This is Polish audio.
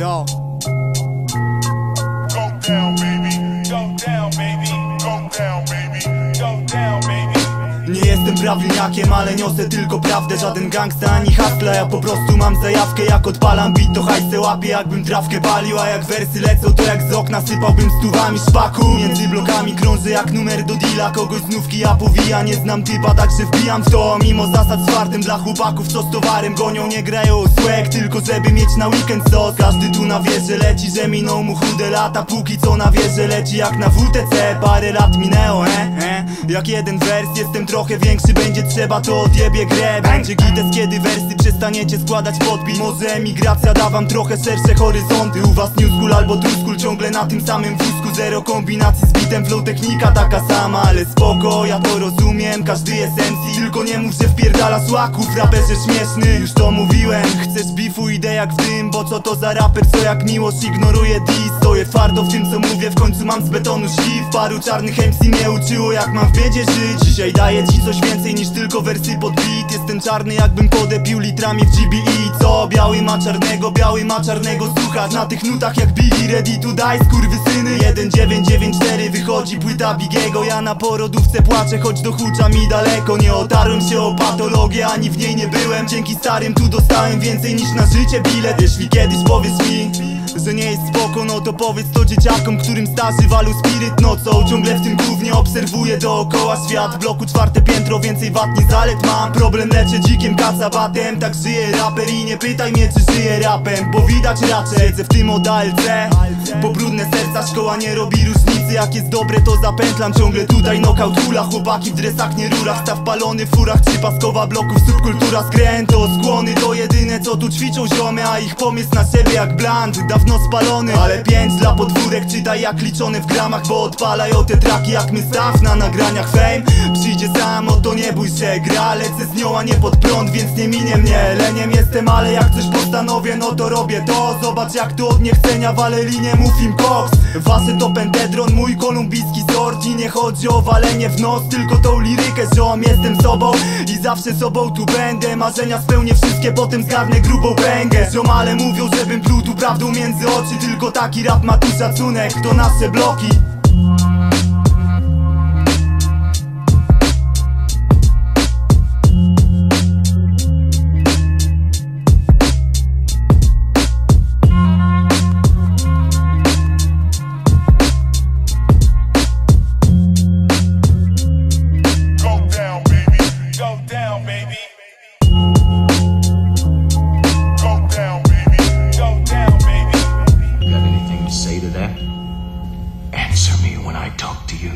야. Jestem prawilniakiem, ale niosę tylko prawdę. Żaden gangsta ani hustla, ja po prostu mam zajawkę. Jak odpalam beat to hajsę łapię jakbym trawkę palił. A jak wersy lecą to jak z okna sypałbym stówami szpaku. Między blokami krążę jak numer do deala. Kogoś znówki ja powija, nie znam typa także wbijam w to. Mimo zasad twardym dla chłopaków co z towarem gonią Nie grają o swag, tylko żeby mieć na weekend sos. Każdy tu na wieży leci, że minął mu chude lata. Póki co na wieży leci jak na WTC Parę lat minęło, e, e Jak jeden wers, jestem trochę większy Będzie trzeba, to odjebie grę. Będzie gites, kiedy wersy przestaniecie składać podbit Może emigracja da wam trochę szersze horyzonty. U was new school albo true school Ciągle na tym samym wózku. Zero kombinacji z bitem, flow technika taka sama. Ale spoko, ja to rozumiem Każdy jest MC Tylko nie mów, że wpierdala słaków Raperze śmieszny, już to mówiłem Chcesz bifu, idę jak w dym Bo co to za raper, co jak miłość ignoruje dis Stoję twardo w tym co mówię W końcu mam z betonu szlif Paru czarnych MC mnie uczyło jak mam w biedzie żyć. Dzisiaj daję ci coś więcej niż tylko wersy pod beat. Jestem czarny jakbym podepił litrami w GBE Co? Biały ma czarnego, biały ma czarnego Słuchać na tych nutach jak Biggie Ready to die, skurwysyny. 1994 wychodzi płyta Bigiego. Ja na porodówce płaczę, choć do hucza mi daleko. Nie otarłem się o patologię, ani w niej nie byłem. Dzięki starym tu dostałem więcej niż na życie bilet. Jeśli kiedyś powiesz mi że nie jest spoko, no to powiedz to dzieciakom, którym starzy walu spiryt nocą. Ciągle w tym głównie obserwuję dookoła świat. Bloku czwarte piętro, więcej wad niż zalet mam. Problem leczę dzikiem kacabatem, tak żyje raper I nie pytaj mnie czy żyje rapem, bo widać raczej. Siedzę w tym od ALC, bo brudne serca szkoła nie robi różnicy. Jak jest dobre to zapętlam, ciągle tutaj knockout hula. Chłopaki w dresach, nie rurach, staw palony w furach Trzy paskowa bloków, subkultura skręto Skłony to jedyne co tu ćwiczą ziomy A ich pomysł na siebie jak bland. Dawno spalony Ale pięć dla podwórek, czytaj jak liczone w gramach Bo odpalają te traki jak my staw na nagraniach fame. Przyjdzie sam, o to nie bój się gra Lecę z nią, a nie pod prąd, więc nie minie mnie. Leniem jestem, ale jak coś postanowię, no to robię to. Zobacz jak tu od niechcenia walę linię, mów im koks. Wasy to pentedron, mój kolumbijski sort. I nie chodzi o walenie w nos, tylko tą lirykę ziom Jestem sobą. I zawsze sobą tu będę Marzenia spełnię wszystkie, potem zgarnę grubą pęgę. Ziomale mówią, żebym pluł tu prawdą między oczy Tylko taki rap ma tu szacunek, to nasze bloki say to that? Answer me when I talk to you.